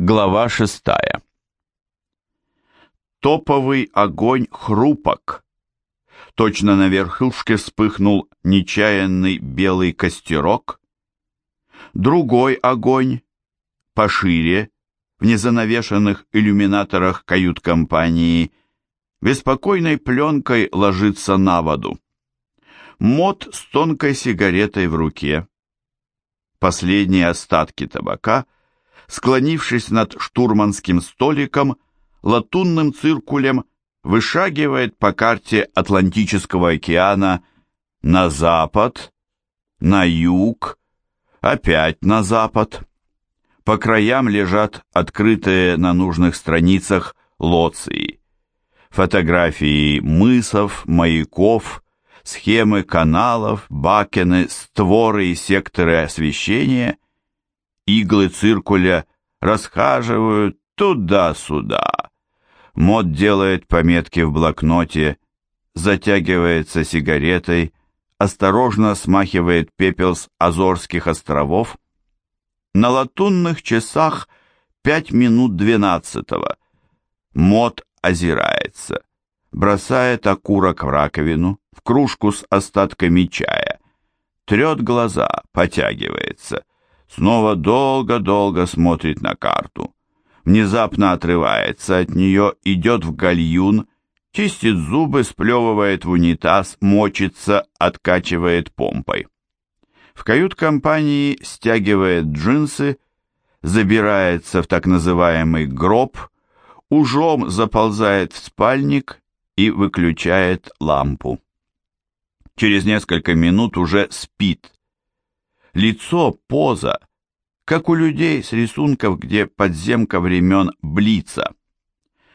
Глава шестая. Топовый огонь хрупок. Точно на верхушке вспыхнул нечаянный белый костерок. Другой огонь, пошире, в незанавешенных иллюминаторах кают-компании, беспокойной пленкой ложится на воду. Мод с тонкой сигаретой в руке. Последние остатки табака — склонившись над штурманским столиком, латунным циркулем вышагивает по карте Атлантического океана на запад, на юг, опять на запад. По краям лежат открытые на нужных страницах лоции. Фотографии мысов, маяков, схемы каналов, бакены, створы и секторы освещения – Иглы циркуля расхаживают туда-сюда. Мод делает пометки в блокноте, затягивается сигаретой, осторожно смахивает пепел с Азорских островов. На латунных часах пять минут двенадцатого. Мод озирается, бросает окурок в раковину, в кружку с остатками чая, трет глаза, потягивается — снова долго-долго смотрит на карту. Внезапно отрывается от нее, идет в гальюн, чистит зубы, сплевывает в унитаз, мочится, откачивает помпой. В кают-компании стягивает джинсы, забирается в так называемый гроб, ужом заползает в спальник и выключает лампу. Через несколько минут уже спит, Лицо, поза, как у людей с рисунков, где подземка времен Блица.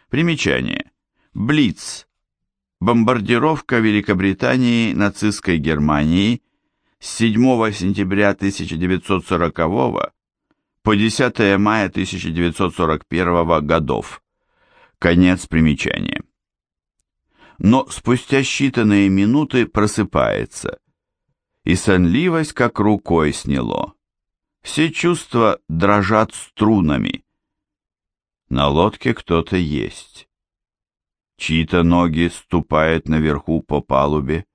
Примечание. Блиц. Бомбардировка Великобритании нацистской Германии с 7 сентября 1940 по 10 мая 1941 годов. Конец примечания. Но спустя считанные минуты просыпается и сонливость как рукой сняло. Все чувства дрожат струнами. На лодке кто-то есть. Чьи-то ноги ступают наверху по палубе.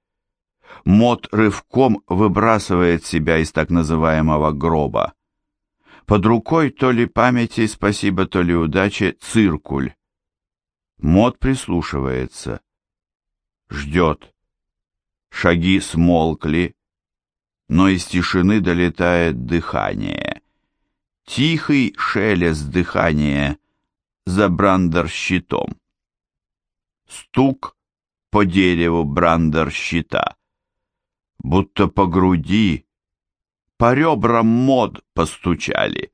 Мот рывком выбрасывает себя из так называемого гроба. Под рукой то ли памяти, спасибо, то ли удачи, циркуль. Мот прислушивается. Ждет. Шаги смолкли, но из тишины долетает дыхание. Тихий шелест дыхания за брандер-щитом. Стук по дереву брандер-щита, будто по груди, по ребрам мод постучали.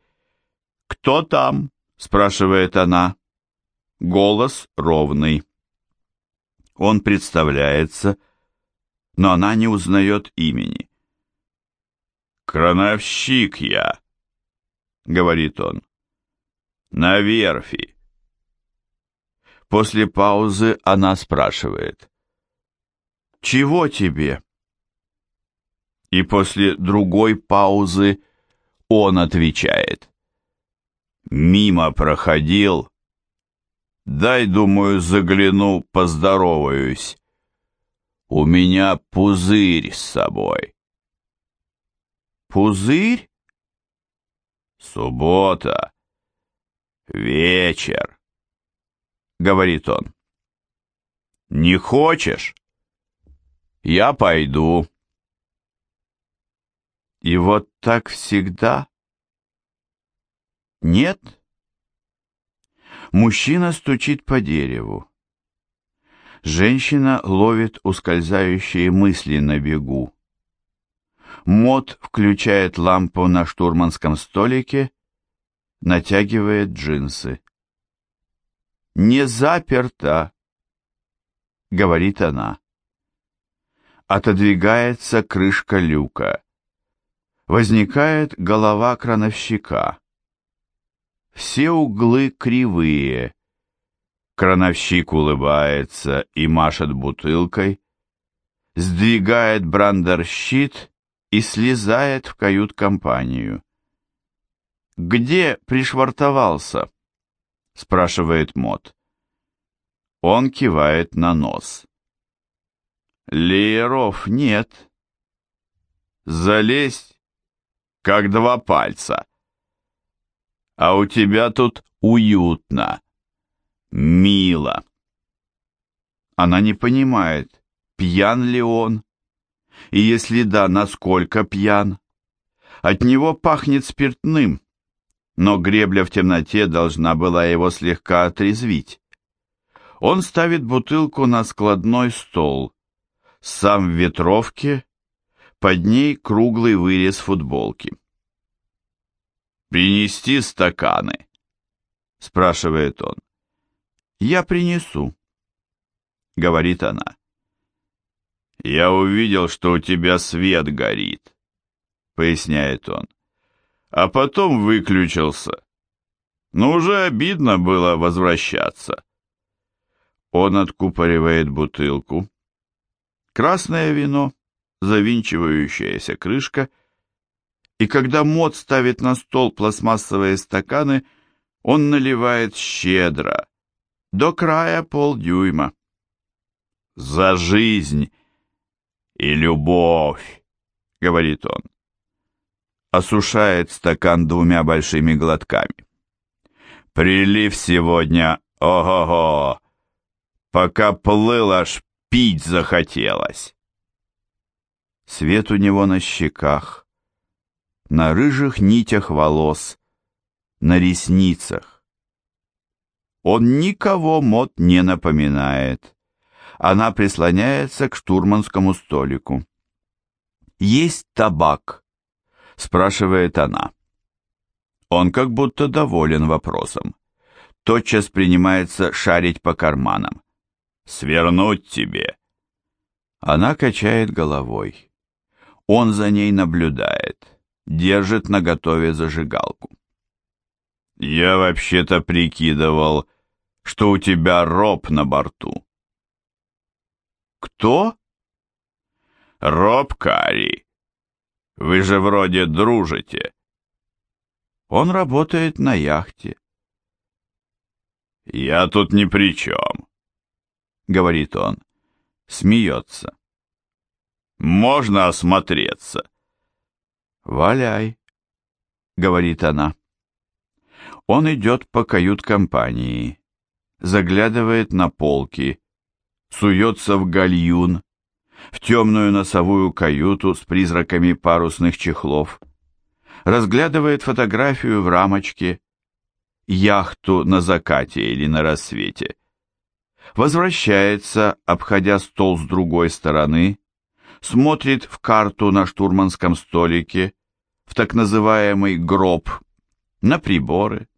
«Кто там?» — спрашивает она. Голос ровный. Он представляется, но она не узнает имени. «Крановщик я», — говорит он, — «на верфи». После паузы она спрашивает, «Чего тебе?» И после другой паузы он отвечает, «Мимо проходил. Дай, думаю, загляну, поздороваюсь. У меня пузырь с собой». Пузырь? Суббота. Вечер, говорит он. Не хочешь? Я пойду. И вот так всегда? Нет? Мужчина стучит по дереву. Женщина ловит ускользающие мысли на бегу. Мод включает лампу на штурманском столике, натягивает джинсы. «Не заперто», — говорит она. Отодвигается крышка люка. Возникает голова крановщика. Все углы кривые. Крановщик улыбается и машет бутылкой, сдвигает брандер-щит и слезает в кают-компанию. где пришвартовался?» — спрашивает Мот. Он кивает на нос. «Лееров нет. Залезь, как два пальца. А у тебя тут уютно, мило». Она не понимает, пьян ли он, и если да, насколько пьян. От него пахнет спиртным, но гребля в темноте должна была его слегка отрезвить. Он ставит бутылку на складной стол, сам в ветровке, под ней круглый вырез футболки. «Принести стаканы?» — спрашивает он. «Я принесу», — говорит она. «Я увидел, что у тебя свет горит», — поясняет он а потом выключился. Но уже обидно было возвращаться. Он откупоривает бутылку. Красное вино, завинчивающаяся крышка, и когда Мот ставит на стол пластмассовые стаканы, он наливает щедро, до края полдюйма. «За жизнь и любовь!» — говорит он осушает стакан двумя большими глотками. Прилив сегодня, ого-го, пока плыл, аж пить захотелось. Свет у него на щеках, на рыжих нитях волос, на ресницах. Он никого мод не напоминает. Она прислоняется к штурманскому столику. Есть табак спрашивает она. Он как будто доволен вопросом. Тотчас принимается шарить по карманам. «Свернуть тебе!» Она качает головой. Он за ней наблюдает, держит наготове зажигалку. «Я вообще-то прикидывал, что у тебя роб на борту». «Кто?» «Роб Карри. Вы же вроде дружите. Он работает на яхте. Я тут ни при чем, говорит он, смеется. Можно осмотреться. Валяй, говорит она. Он идет по кают-компании, заглядывает на полки, суется в гальюн, в темную носовую каюту с призраками парусных чехлов, разглядывает фотографию в рамочке, яхту на закате или на рассвете, возвращается, обходя стол с другой стороны, смотрит в карту на штурманском столике, в так называемый гроб, на приборы,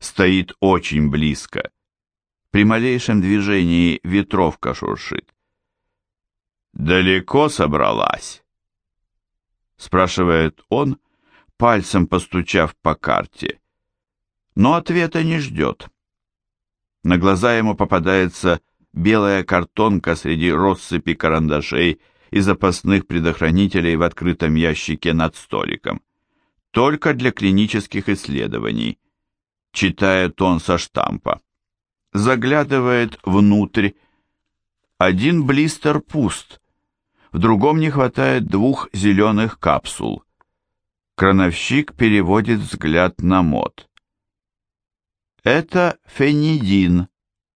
стоит очень близко, при малейшем движении ветровка шуршит. «Далеко собралась?» Спрашивает он, пальцем постучав по карте. Но ответа не ждет. На глаза ему попадается белая картонка среди россыпи карандашей и запасных предохранителей в открытом ящике над столиком. Только для клинических исследований. Читает он со штампа. Заглядывает внутрь. Один блистер пуст в другом не хватает двух зеленых капсул. Крановщик переводит взгляд на мод. «Это фенидин»,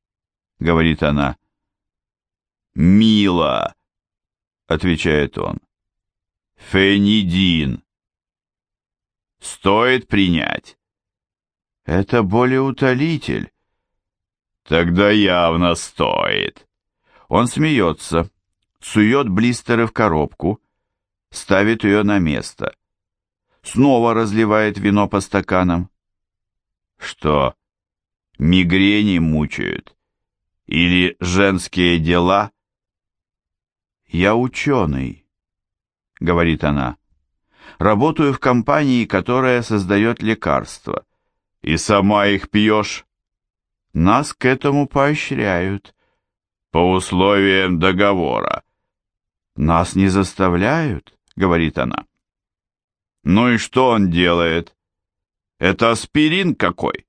— говорит она. «Мило», — отвечает он. «Фенидин». «Стоит принять». «Это болеутолитель». «Тогда явно стоит». Он смеется сует блистеры в коробку, ставит ее на место. Снова разливает вино по стаканам. Что, мигрени мучают? Или женские дела? Я ученый, говорит она. Работаю в компании, которая создает лекарства. И сама их пьешь? Нас к этому поощряют. По условиям договора. «Нас не заставляют», — говорит она. «Ну и что он делает?» Это аспирин какой?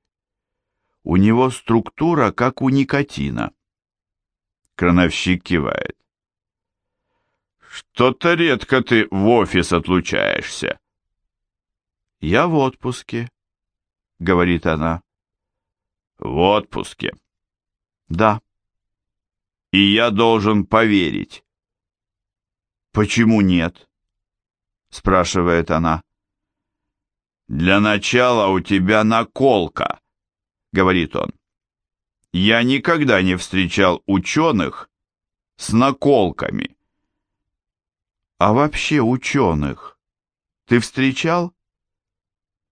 У него структура, как у никотина. Крановщик кивает. Что-то редко ты в офис отлучаешься. Я в отпуске, говорит она. В отпуске. Да. И я должен поверить. Почему нет? спрашивает она. Для начала у тебя наколка, говорит он. Я никогда не встречал ученых с наколками. А вообще ученых ты встречал?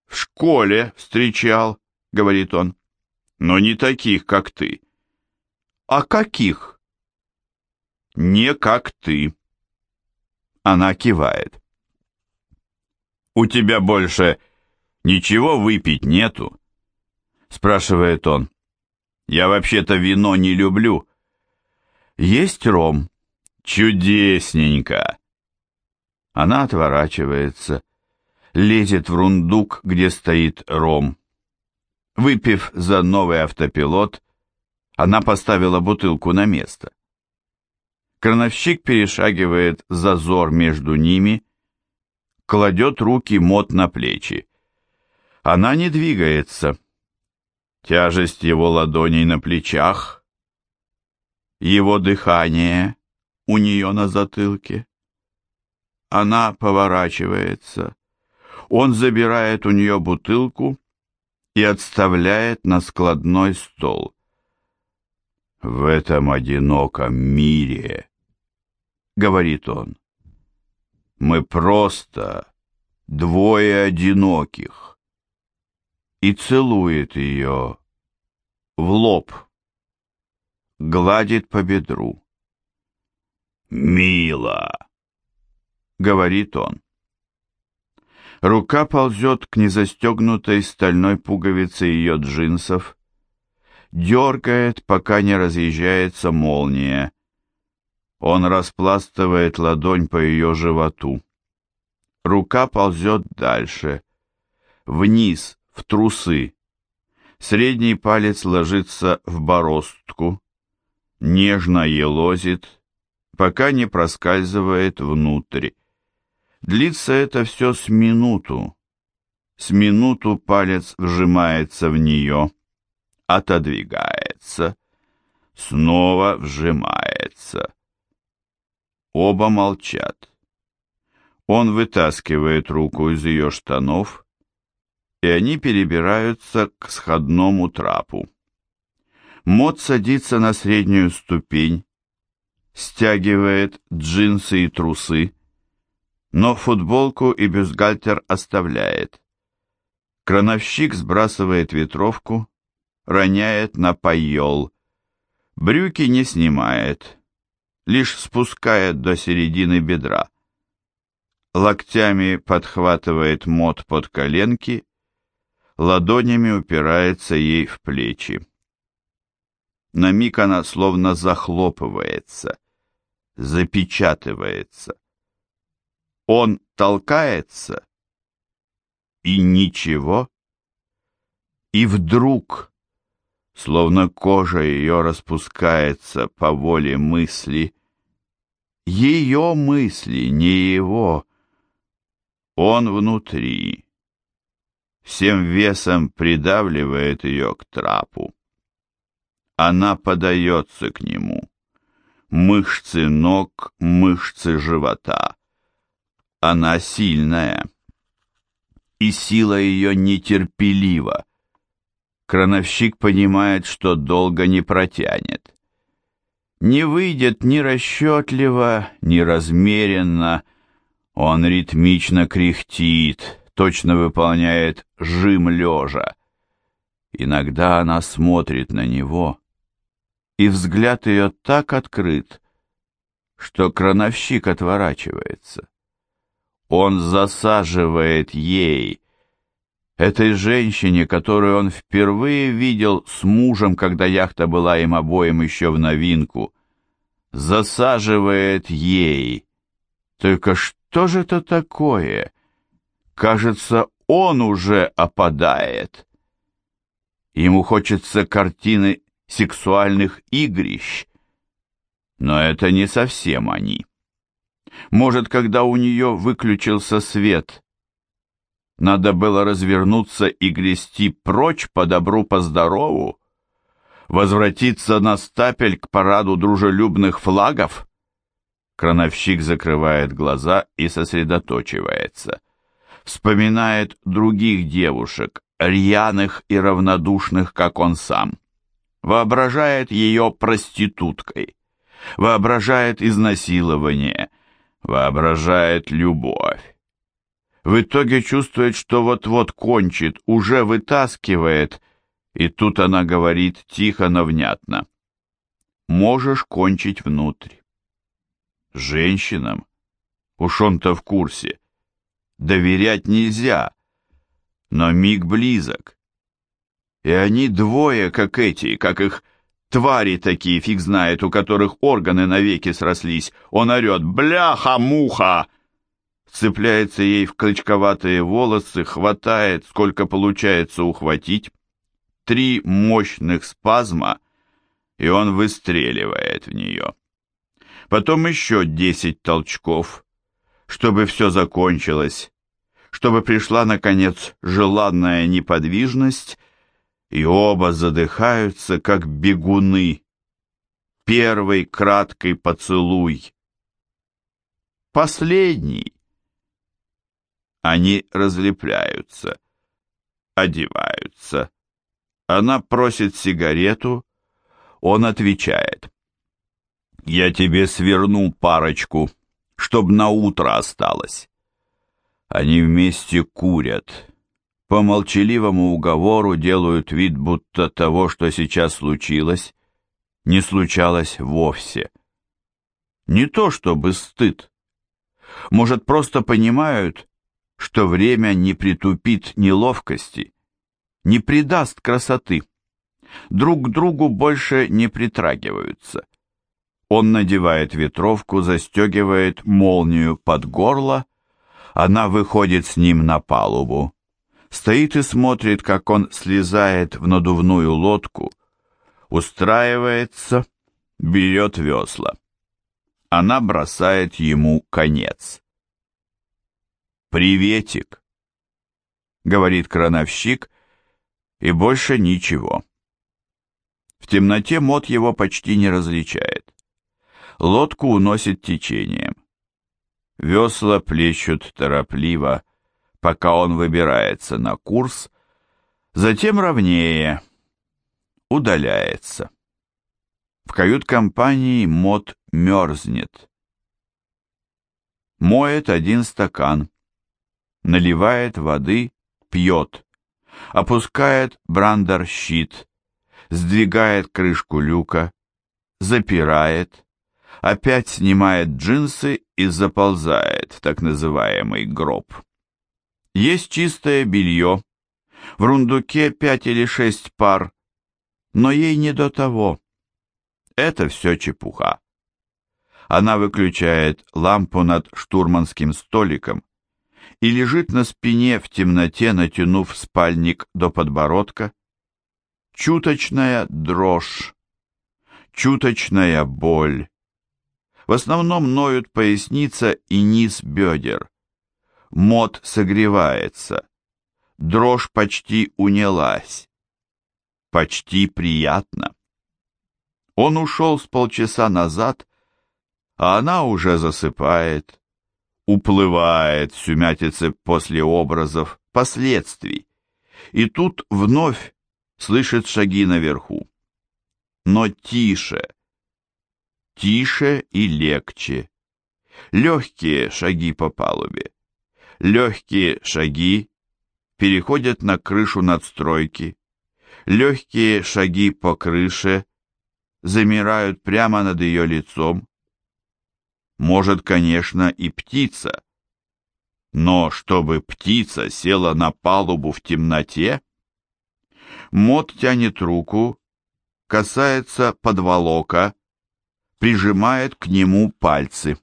В школе встречал, говорит он, но не таких, как ты. А каких? Не как ты. Она кивает. «У тебя больше ничего выпить нету?» Спрашивает он. «Я вообще-то вино не люблю». «Есть ром». «Чудесненько!» Она отворачивается, лезет в рундук, где стоит ром. Выпив за новый автопилот, она поставила бутылку на место. Крановщик перешагивает зазор между ними, кладет руки Мот на плечи. Она не двигается. Тяжесть его ладоней на плечах, его дыхание у нее на затылке. Она поворачивается. Он забирает у нее бутылку и отставляет на складной стол. В этом одиноком мире — говорит он. «Мы просто двое одиноких». И целует ее в лоб, гладит по бедру. «Мило!» — говорит он. Рука ползет к незастегнутой стальной пуговице ее джинсов, дергает, пока не разъезжается молния, он распластывает ладонь по ее животу. Рука ползет дальше, вниз, в трусы. Средний палец ложится в бороздку, нежно елозит, пока не проскальзывает внутрь. Длится это все с минуту. С минуту палец вжимается в нее, отодвигается, снова вжимается. Оба молчат. Он вытаскивает руку из ее штанов, и они перебираются к сходному трапу. Мод садится на среднюю ступень, стягивает джинсы и трусы, но футболку и бюстгальтер оставляет. Крановщик сбрасывает ветровку, роняет на пайол. Брюки не снимает, лишь спускает до середины бедра. Локтями подхватывает мод под коленки, ладонями упирается ей в плечи. На миг она словно захлопывается, запечатывается. Он толкается, и ничего. И вдруг словно кожа ее распускается по воле мысли. Ее мысли, не его. Он внутри. Всем весом придавливает ее к трапу. Она подается к нему. Мышцы ног, мышцы живота. Она сильная. И сила ее нетерпелива крановщик понимает, что долго не протянет. Не выйдет ни расчетливо, ни размеренно, он ритмично кряхтит, точно выполняет жим лежа. Иногда она смотрит на него, и взгляд ее так открыт, что крановщик отворачивается. Он засаживает ей, этой женщине, которую он впервые видел с мужем, когда яхта была им обоим еще в новинку, засаживает ей. Только что же это такое? Кажется, он уже опадает. Ему хочется картины сексуальных игрищ, но это не совсем они. Может, когда у нее выключился свет, надо было развернуться и грести прочь по добру, по здорову, возвратиться на стапель к параду дружелюбных флагов? Крановщик закрывает глаза и сосредоточивается. Вспоминает других девушек, рьяных и равнодушных, как он сам. Воображает ее проституткой. Воображает изнасилование. Воображает любовь. В итоге чувствует, что вот-вот кончит, уже вытаскивает, и тут она говорит тихо, но внятно. «Можешь кончить внутрь». Женщинам, уж он-то в курсе, доверять нельзя, но миг близок. И они двое, как эти, как их твари такие, фиг знает, у которых органы навеки срослись. Он орет «Бляха-муха!» Цепляется ей в клочковатые волосы, хватает, сколько получается ухватить. Три мощных спазма, и он выстреливает в нее. Потом еще десять толчков, чтобы все закончилось, чтобы пришла, наконец, желанная неподвижность, и оба задыхаются, как бегуны. Первый краткий поцелуй. Последний. Они разлепляются, одеваются. Она просит сигарету, он отвечает. «Я тебе сверну парочку, чтоб на утро осталось». Они вместе курят. По молчаливому уговору делают вид, будто того, что сейчас случилось, не случалось вовсе. Не то чтобы стыд. Может, просто понимают, что время не притупит неловкости, не придаст красоты. Друг к другу больше не притрагиваются. Он надевает ветровку, застегивает молнию под горло, она выходит с ним на палубу. Стоит и смотрит, как он слезает в надувную лодку, устраивается, берет весла. Она бросает ему конец. «Приветик», — говорит крановщик, и больше ничего. В темноте мод его почти не различает. Лодку уносит течением. Весла плещут торопливо, пока он выбирается на курс, затем ровнее, удаляется. В кают-компании мод мерзнет. Моет один стакан, наливает воды, пьет, опускает брандер-щит, сдвигает крышку люка, запирает, опять снимает джинсы и заползает в так называемый гроб. Есть чистое белье, в рундуке пять или шесть пар, но ей не до того. Это все чепуха. Она выключает лампу над штурманским столиком и лежит на спине в темноте, натянув спальник до подбородка. Чуточная дрожь, чуточная боль, в основном ноют поясница и низ бедер. Мод согревается. Дрожь почти унялась. Почти приятно. Он ушел с полчаса назад, а она уже засыпает, уплывает в сумятице после образов, последствий. И тут вновь слышит шаги наверху. Но тише, тише и легче. Легкие шаги по палубе. Легкие шаги переходят на крышу надстройки. Легкие шаги по крыше замирают прямо над ее лицом. Может, конечно, и птица. Но чтобы птица села на палубу в темноте? Мот тянет руку, касается подволока, прижимает к нему пальцы.